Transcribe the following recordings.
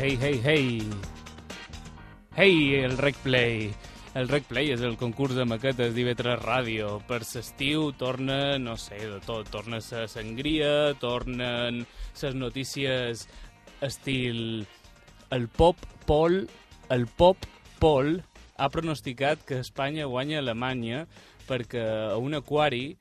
Hey, hey, hey. Hey, el Rec Play. El Rec Play és el concurs de maquetes d'IV3 Ràdio. Per l'estiu torna, no sé, de tot. Torna la sangria, tornen les notícies estil... El pop Pol, el pop Pol ha pronosticat que Espanya guanya Alemanya perquè a un aquari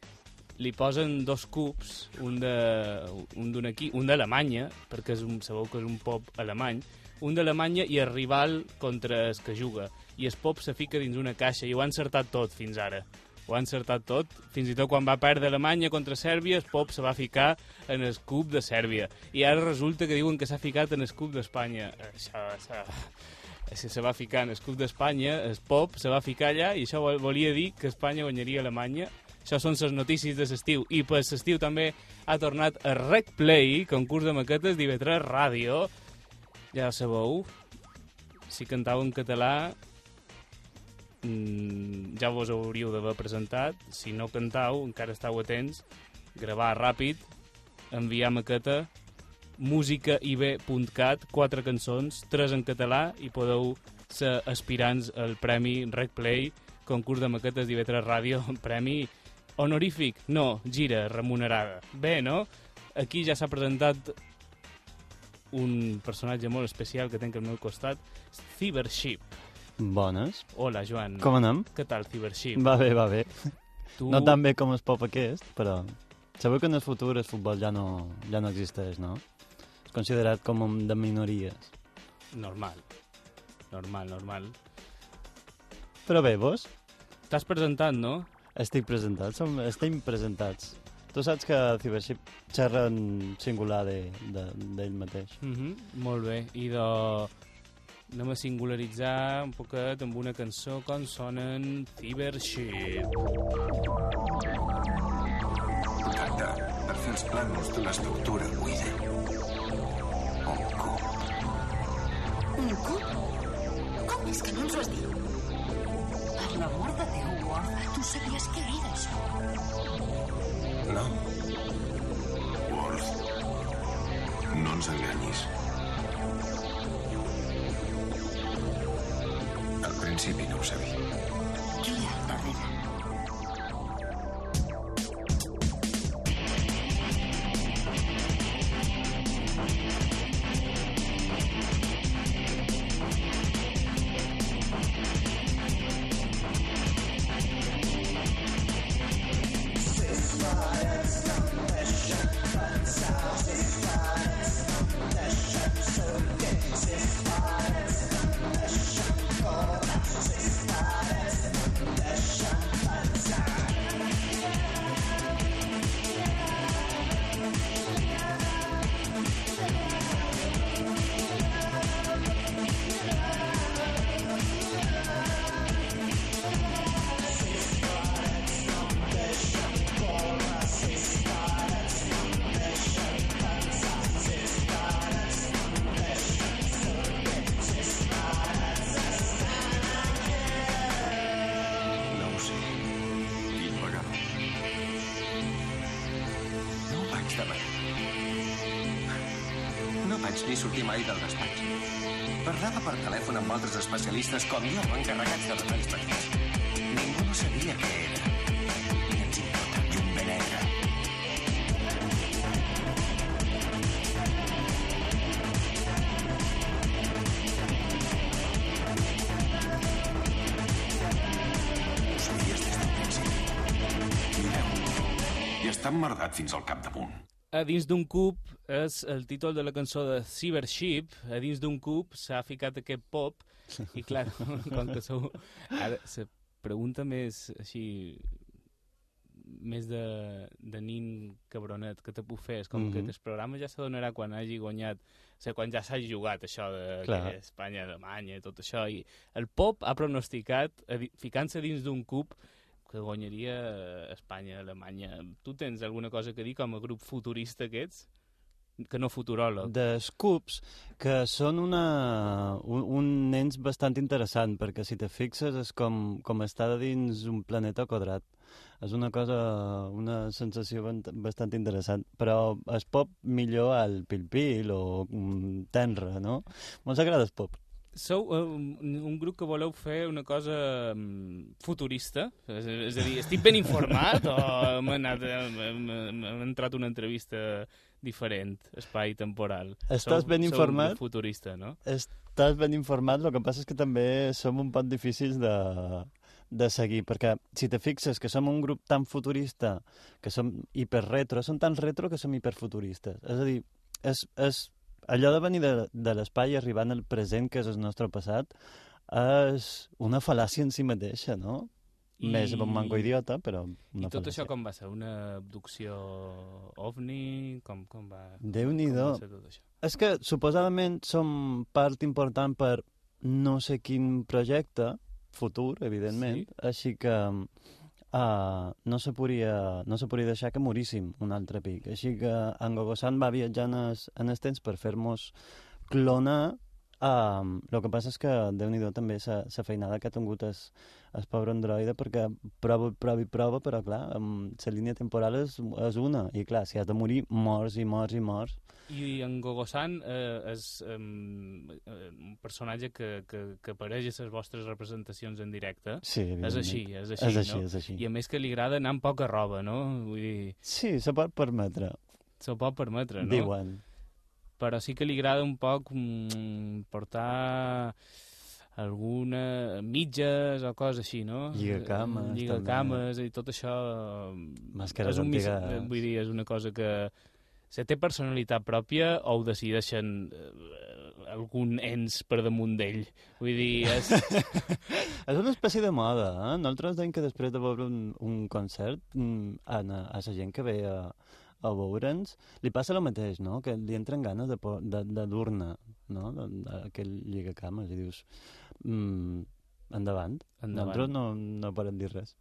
li posen dos cubs, un d'un aquí, un d'Alemanya, perquè és un, sabeu que és un pop alemany, un d'Alemanya i el rival contra el que juga. I el pop se fica dins una caixa i ho ha encertat tot fins ara. Ho ha encertat tot. Fins i tot quan va perdre Alemanya contra Sèrbia, el pop se va ficar en el cub de Sèrbia. I ara resulta que diuen que s'ha ficat en el cub d'Espanya. Això, això, si se va ficar en el cub d'Espanya, el pop se va ficar allà i això volia dir que Espanya guanyaria Alemanya això són les notícies de l'estiu. I per l'estiu també ha tornat a Rec Play, concurs de maquetes d'IV3 Ràdio. Ja ho sabeu, si cantau en català mmm, ja vos hauríeu d'haver presentat. Si no cantau, encara estàu atents, gravar ràpid, enviar maqueta, musicaib.cat, quatre cançons, tres en català, i podeu ser aspirants al Premi Rec Play, concurs de maquetes d'IV3 Ràdio, premi honorífic, no, gira, remunerada. Bé, no? Aquí ja s'ha presentat un personatge molt especial que tenc al meu costat, Cybership. Bones. Hola, Joan. Com anem? Què tal, Cybership? Va bé, va bé. Tu... No tan bé com el pop aquest, però... Sabeu que en el futur el futbol ja no, ja no existeix, no? És considerat com de minories. Normal. Normal, normal. Però bé, vos? T'has presentat, no? Estic presentat, som, estem presentats. Tu saps que Cybership xerra en singular d'ell de, de, d'ell mateix. Mm -hmm. Molt bé. I de... Anem a singularitzar un poquet amb una cançó com sonen Cybership. Contacte per fer els plànols de l'estructura buida. Un cub. Un cub? Com és que no ens ho has dit? Per l'amor de Déu, Ward, tu sabies què era això? No. Worth. No ens enganyis. Al principi no ho sabia. Què hi Per telèfon amb altres especialistes com jo, encarregats de detalls petits. Ningú no sabia què era. Ni ens importa, bé negre. Ho sabies des del principi. Mireu. I està emmerdat fins al capdamunt. A dins d'un cub és el títol de la cançó de Cybership. A dins d'un cub s'ha ficat aquest pop i, clar, com que sou... Ara, la pregunta més així més de, de nin cabronet que te puc fer és com mm -hmm. que el programa ja s'adonarà quan hagi guanyat o sigui, quan ja s'hagi jugat això de Clar. Espanya, Alemanya i tot això i el pop ha pronosticat ficant-se dins d'un cub que guanyaria Espanya, Alemanya. Tu tens alguna cosa que dir com a grup futurista que ets? que no futuròleg. de Scoops, que són una, un, un nens bastant interessant, perquè si te fixes és com, com estar dins un planeta quadrat. És una cosa, una sensació bastant interessant, però es pop millor al pil-pil o tenre, no? Mos agrada el pop. Sou eh, un, un grup que voleu fer una cosa mm, futurista? És, és a dir, estic ben informat o m'ha anat, entrat una entrevista diferent, espai temporal? Estàs ben Sou un informat? grup futurista, no? Estàs ben informat, el que passa és que també som un poc difícils de, de seguir, perquè si te fixes que som un grup tan futurista, que som hiperretro, som tan retro que som hiperfuturistes. És a dir, és, és allò de venir de, de l'espai i arribar al present, que és el nostre passat, és una fal·làcia en si mateixa, no? I... Més un manco idiota, però una I tot fal·làcia. això com va ser? Una abducció ovni? Com, com va, Déu-n'hi-do. És que suposadament som part important per no sé quin projecte futur, evidentment, Sí. així que uh, no, se podia, no se podia deixar que moríssim un altre pic. Així que en Gogosan va viatjar en en els temps per fer-nos clonar Um, el que passa és que déu nhi també la feinada que ha tingut el, el pobre androide perquè prova, prova i prova, però clar, la línia temporal és, és una i clar, si has de morir, mors i mors i mors I en Gogo-san eh, és um, un personatge que, que, que apareix a les vostres representacions en directe. Sí, És així, és així, És així, no? és així. I a més que li agrada anar amb poca roba, no? Vull dir, Sí, se pot permetre, se'l pot permetre, no? diuen. Però sí que li agrada un poc mm, portar alguna mitges o coses així, no? Lligacames, Lligacames i tot això... eh, Màscares és un antigues. Vull dir, és una cosa que... Se té personalitat pròpia o ho decideixen eh, algun ens per damunt d'ell? Vull dir, és... És una espècie de moda, eh? Nosaltres deim que després de veure un, un concert, mm, a, a la gent que ve a, a veure'ns, li passa el mateix, no? Que li entren ganes de, de, de dur-ne, no? De, de, aquell lligacames, i dius, mm, endavant. Endavant. Nosaltres no, no podem dir res.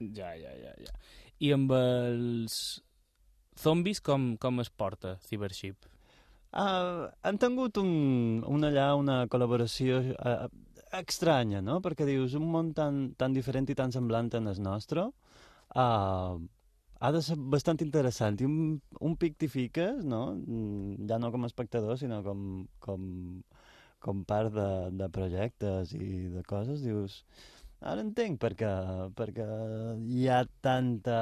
Ja, ja, ja, ja. I amb els zombis com, com es porta Cybership? Uh, han tingut un, un allà una col·laboració uh, estranya, no? Perquè dius, un món tan, tan diferent i tan semblant en el nostre, uh, ha de ser bastant interessant. I un, un pic t'hi fiques, no? Mm, Ja no com a espectador, sinó com, com, com part de, de projectes i de coses, dius... Ara entenc perquè, perquè hi ha tanta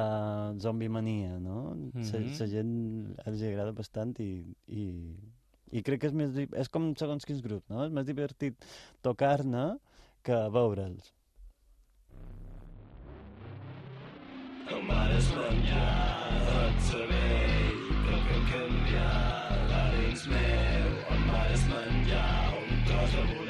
zombimania, no? Mm -hmm. la, la gent els agrada bastant i, i, i crec que és més... És com segons quins grups, no? És més divertit tocar-ne que veure'ls. Com ara és l'anyar, et cervell, però que canviar a dins meu. com ara és Awesome.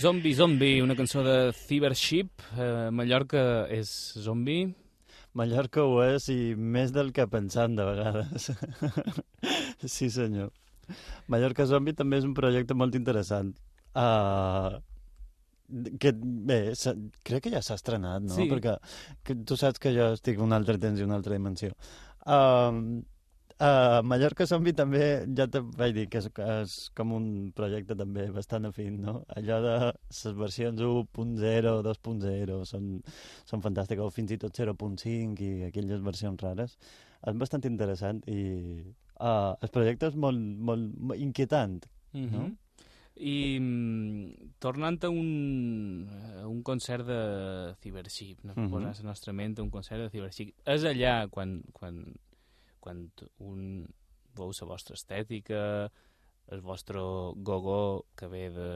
Zombie Zombie, una cançó de Cybership. Eh, Mallorca és zombi. Mallorca ho és i més del que pensam de vegades. sí, senyor. Mallorca Zombie també és un projecte molt interessant. Uh, que, bé, crec que ja s'ha estrenat, no? Sí. Perquè que, tu saps que jo estic un altre temps i una altra dimensió. Um, uh, Mallorca Zombie també, ja te vaig dir, que és, que és com un projecte també bastant afín, no? Allò de les versions 1.0, 2.0, són, són fantàstiques, o fins i tot 0.5 i aquelles versions rares. És bastant interessant i uh, el projecte és molt, molt, molt inquietant. Mm No? I mm, tornant a un, a un concert de Cybership, no? Mhm. posar la nostra ment un concert de Cybership. És allà quan, quan, quan un veu la vostra estètica, el vostre gogo que ve de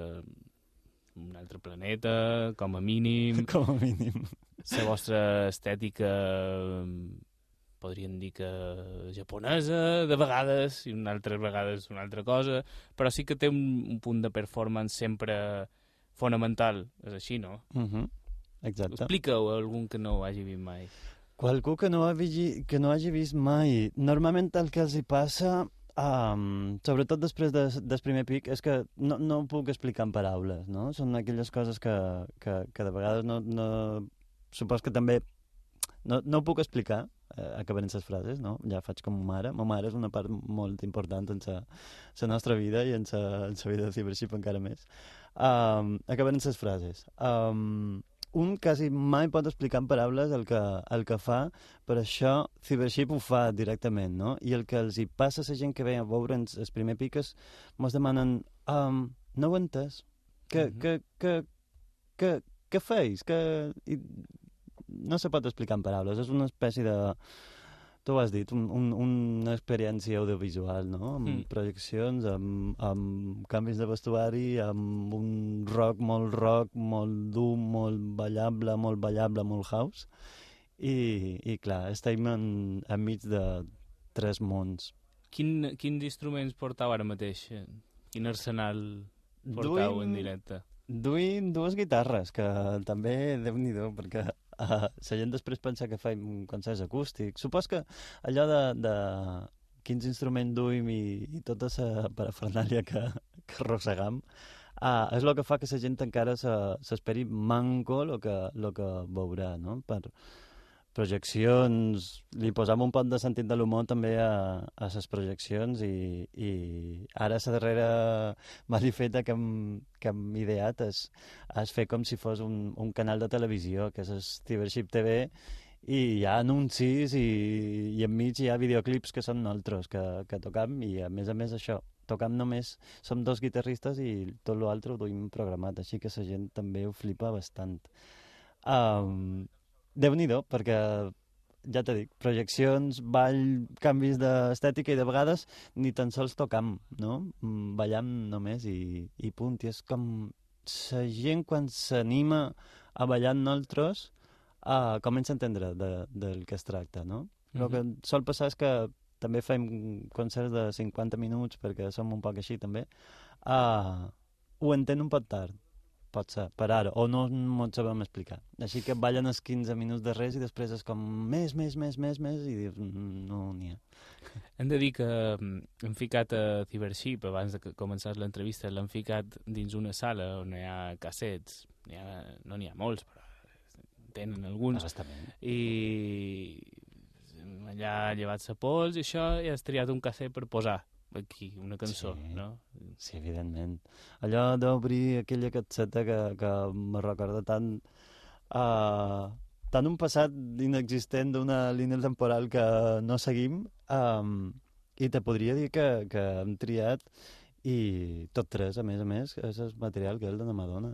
un altre planeta, com a mínim, com a mínim. la vostra estètica podríem dir que japonesa de vegades i una altres vegades una altra cosa però sí que té un, un punt de performance sempre fonamental és així, no? Uh -huh. Exacte. Explica-ho a algun que no ho hagi vist mai Qualcú que no, hagi, que no hagi vist mai. Normalment el que els hi passa, um, sobretot després de, del primer pic, és que no, no ho puc explicar en paraules, no? Són aquelles coses que, que, que de vegades no, no... Supos que també no, no ho puc explicar, eh, acabant les frases, no? Ja faig com ma mare. Ma mare és una part molt important en la, nostra vida i en la, vida de Cybership encara més. Um, acabant les frases. Um, un quasi mai pot explicar en paraules el que, el que fa, per això Cybership ho fa directament, no? I el que els hi passa a la gent que ve a veure'ns el primer piques, mos demanen um, no ho entès, que, Mhm. que, que, que, què feis? Que... I no se pot explicar en paraules, és una espècie de... Tu ho has dit, un, un, una experiència audiovisual, no? Amb Mm. projeccions, amb, amb canvis de vestuari, amb un rock molt rock, molt dur, molt ballable, molt ballable, molt house. I, i clar, estem en, enmig de tres mons. Quin, quins instruments portau ara mateix? Quin arsenal portau en directe? Duint dues guitarres, que també, déu nhi perquè uh, la gent després pensa que faim concerts acústics. Supos que allò de, de quins instruments duim i, i tota la parafernàlia que, que arrossegam, uh, és el que fa que la gent encara se- s'esperi manco el que, lo que veurà, no? Per projeccions, li posam un pot de sentit de l'humor també a, a les projeccions i, i ara la darrera malifeta que hem, que hem ideat és, és fer com si fos un, un canal de televisió, que és el Cybership TV, i hi ha anuncis i, i enmig hi ha videoclips que són nosaltres que, que tocam i a més a més això, tocam només, som dos guitarristes i tot l'altre ho duim programat, així que la gent també ho flipa bastant. Um, Déu-n'hi-do, perquè ja t'he dit, projeccions, ball, canvis d'estètica i de vegades ni tan sols tocam, no? Mm, Ballam només i, i punt. I és com la gent quan s'anima a ballar amb nosaltres uh, comença a entendre de, del que es tracta, no? El que sol passar és que també fem concerts de 50 minuts perquè som un poc així també. Uh, ho entén un poc tard, pot ser, per ara, o no ens sabem explicar. Així que ballen els 15 minuts de res i després és com més, més, més, més, més, i dius, "Mm, no n'hi ha. Hem de dir que mm, hem ficat a Cybership, abans de que començés l'entrevista, l'hem ficat dins una sala on hi ha cassets. N'hi ha, no n'hi ha molts, però tenen alguns. Bastament. I allà ha llevat sa pols i això, i has triat un casset per posar aquí, una cançó, Sí. no? Sí, evidentment. Allò d'obrir aquella casseta que, que me recorda tant uh, tant un passat inexistent d'una línia temporal que no seguim um, i te podria dir que, que hem triat i tot tres, a més a més, és el material que és el de la Madonna.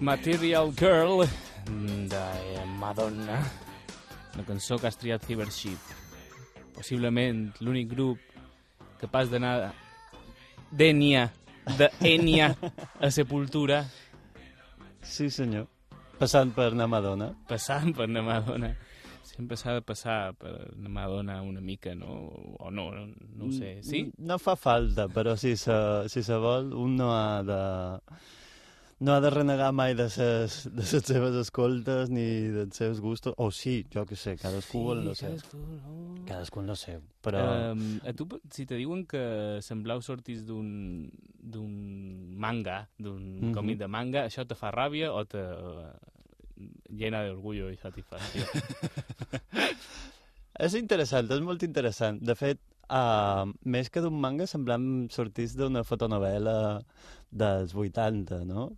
Material Girl de Madonna, una cançó que has triat Cybership. Possiblement l'únic grup capaç d'anar d'Ènia, de Ènia a Sepultura, Sí, senyor. Passant per una Madonna. passant per una Madonna. Sempre s'ha de passar per una Madonna una mica, no? O no, no, no ho sé. Sí? No fa falta, però si se, si se vol, un no ha de... No ha de renegar mai de ses, de les seves escoltes ni dels seus gustos. O sí, jo que sé, cadascú vol lo seu. cadascú, no? Cadascú el seu. Però... Um, a tu, si te diuen que Semblau sortis d'un d'un manga, d'un mm. -hmm. còmic de manga, això te fa ràbia o te llena d'orgullo i satisfacció? És interessant, és molt interessant. De fet, uh, més que d'un manga, semblant sortís d'una fotonovela dels 80, no?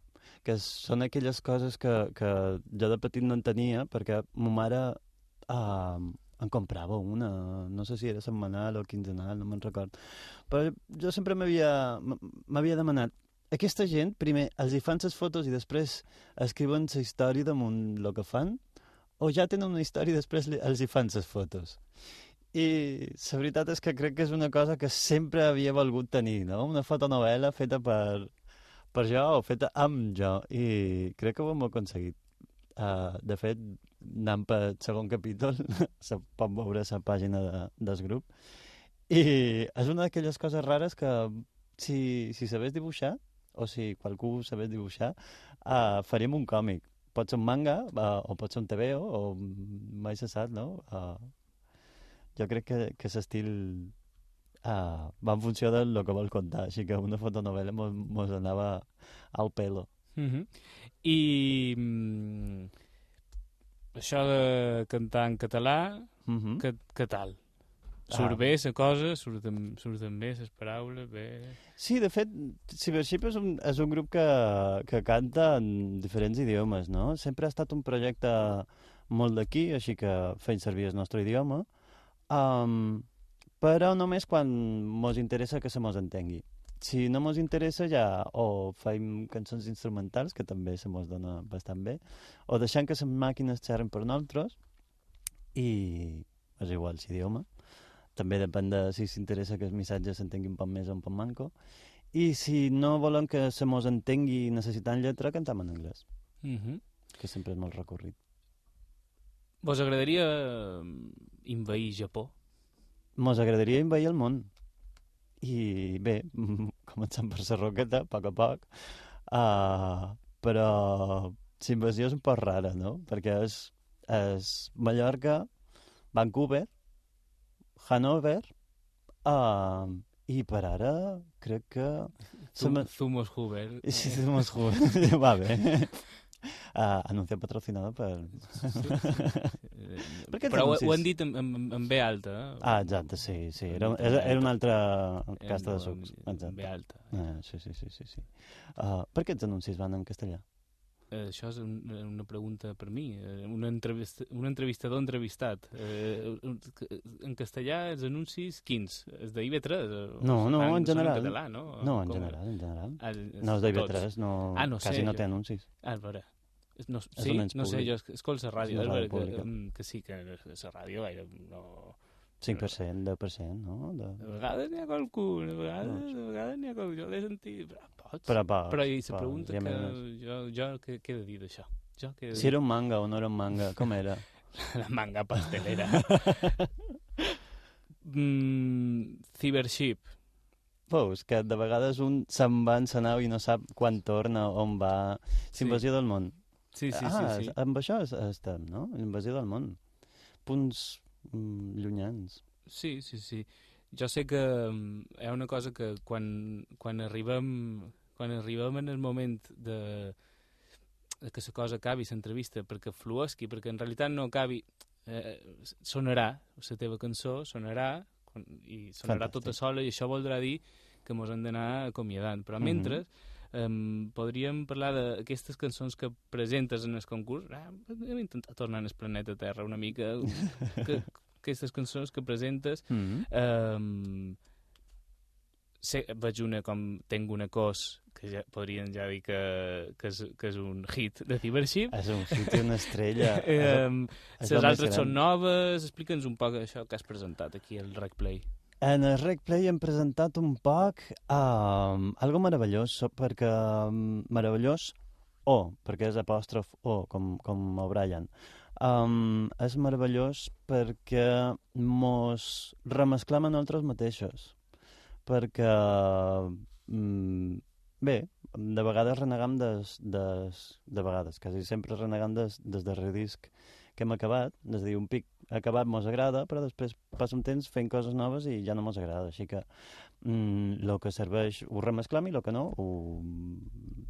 Que són aquelles coses que, que jo de petit no en tenia, perquè ma mare uh, en comprava una, no sé si era setmanal o quinzenal, no me'n record. Però jo sempre m'havia demanat aquesta gent, primer, els hi fan les fotos i després escriuen la història damunt el que fan, o ja tenen una història i després els hi fan les fotos. I la veritat és que crec que és una cosa que sempre havia volgut tenir, no? Una fotonovela feta per, per jo o feta amb jo, i crec que ho hem aconseguit. Uh, de fet, anant pel segon capítol, se pot veure la pàgina de, del grup, i és una d'aquelles coses rares que si, si sabés dibuixar, o si qualcú sabés dibuixar, uh, faríem un còmic. Pot ser un manga, uh, o pot ser un TVO, o mai se sap, no? Uh, jo crec que, que l'estil uh, va en funció del que vol contar, així que una fotonovela mos, mos anava al pelo. Mm -hmm. I mm, això de cantar en català, Mm -hmm. que, que tal? Surt Ah. bé la cosa? Surten, surten bé les paraules? Bé... Sí, de fet, Cybership és un, és un grup que, que canta en diferents idiomes, no? Sempre ha estat un projecte molt d'aquí, així que feim servir el nostre idioma, um, però només quan mos interessa que se mos entengui. Si no mos interessa ja o feim cançons instrumentals, que també se mos dona bastant bé, o deixant que les màquines xerren per nosaltres, i és igual l'idioma. També depèn de si s'interessa que el missatge s'entengui un poc més o un poc manco. I si no volen que se mos entengui necessitant lletra, cantam en anglès, Mm -hmm. que sempre és molt recorrit. Vos agradaria mm, invair Japó? Mos agradaria invair el món. I bé, començant per la roqueta, a poc a poc, uh, però la invasió és un poc rara, no? Perquè és, és Mallorca, Vancouver, Hanover, uh, i per ara crec que... Zumos Huber. Sí, somos jóvenes. Va bé. Uh, anuncio patrocinado per... Eh, Per què Però ho, ho han dit amb, amb, amb B alta. Eh? Ah, exacte, sí, sí. Era, era, era un altre casta de sucs. Amb B Exacte. alta. Ah, sí, sí, sí, sí. sí. Uh, per què els anuncis van en castellà? Eh, això és un, una pregunta per mi. Eh, un, entrevista, un entrevistador entrevistat. Eh, en castellà, els anuncis, quins? Els de IB3? eh, No, no, fan- en són general. en català, no? No, en Com? general, en general. Ah, els- No, els de tots. IB3 no, Ah, no quasi sé, no jo. té anuncis. Ah, a veure. No, És sí, no sé, públic. jo es- escolto la ràdio, És ràdio que, mm, que sí, que la ràdio gaire no... 5%, 10%, no? De... De vegades n'hi ha qualcú, de vegades, de vegades n'hi ha qualcú, jo l'he sentit, però pots. Però, pa, Però i la pa, pregunta ja que m'he- jo, jo què, què he de dir d'això? Jo de Si era un manga o no era un manga, com era? La manga pastelera. mm, Cybership. Veus que de vegades un se'n va en sa nau i no sap quan torna, on va... Sí. S'invasió del món. Sí, sí, ah, sí. sí. amb això es- estem, no? Invasió del món. Punts mm, llunyans. Sí, sí, sí. Jo sé que mm, hi ha una cosa que quan, quan arribem quan arribem en el moment de, de que la cosa acabi, l'entrevista, perquè fluesqui, perquè en realitat no acabi, eh, sonarà, la teva cançó sonarà, i sonarà Fantàstic. tota sola, i això voldrà dir que mos hem d'anar acomiadant. Però Mhm. mentre, um, podríem parlar d'aquestes cançons que presentes en el concurs. Ah, hem intentat tornar al planeta Terra una mica. Que, aquestes cançons que presentes Mm -hmm. Um, sé, veig una com Tengo una cos que ja podrien ja dir que, que, és, que és un hit de Cybership. És un hit i una estrella. És les altres són noves. Explica'ns un poc això que has presentat aquí al RecPlay. En el RecPlay hem presentat un poc um, algo meravellós, perquè um, meravellós o, perquè és apòstrof o, com, com O'Brien. Um, és meravellós perquè mos remesclem a nosaltres mateixos. Perquè, mm, bé, de vegades renegam des, des, de vegades, quasi sempre renegam des, des darrer disc que hem acabat, és a dir, un pic acabat mos agrada, però després passa un temps fent coses noves i ja no mos agrada, així que mm, el que serveix ho remesclam i el que no ho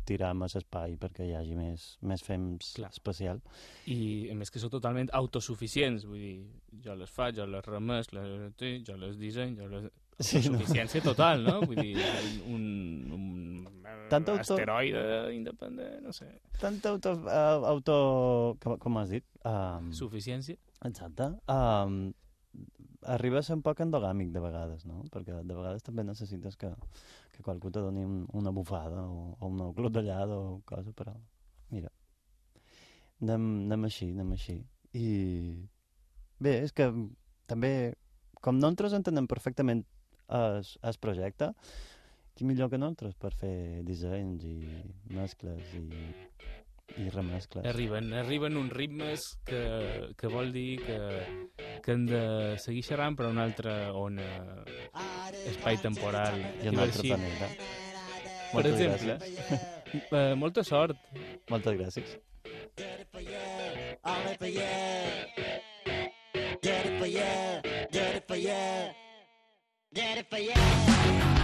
tiram a l'espai perquè hi hagi més, més fems Clar. especial. I, a més, que són totalment autosuficients. Vull dir, jo les faig, jo les remesc, les, jo les disseny, jo les... Sí, no? Autosuficiència total, no? Vull dir, un Tant auto- asteroide independent, no sé. Tant auto... Uh, auto com, com has dit? Um, Suficiència? Exacte. Um, arriba a ser un poc endogàmic de vegades, no? Perquè de vegades també necessites que, que qualcú te doni un, una bufada o, o un nou clotellada o cosa, però mira, anem, anem així, anem així. I bé, és que també, com nosaltres entenem perfectament el, el projecte, qui millor que nosaltres per fer dissenys i mescles i, i remescles. Arriben, arriben uns ritmes que, que vol dir que, que hem de seguir xerrant per una altra ona espai-temporal. I un altre planeta. Per Moltes exemple, gràcies. eh, molta sort. Moltes gràcies. I